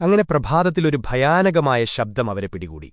അങ്ങനെ പ്രഭാതത്തിലൊരു ഭയാനകമായ ശബ്ദം അവരെ പിടികൂടി.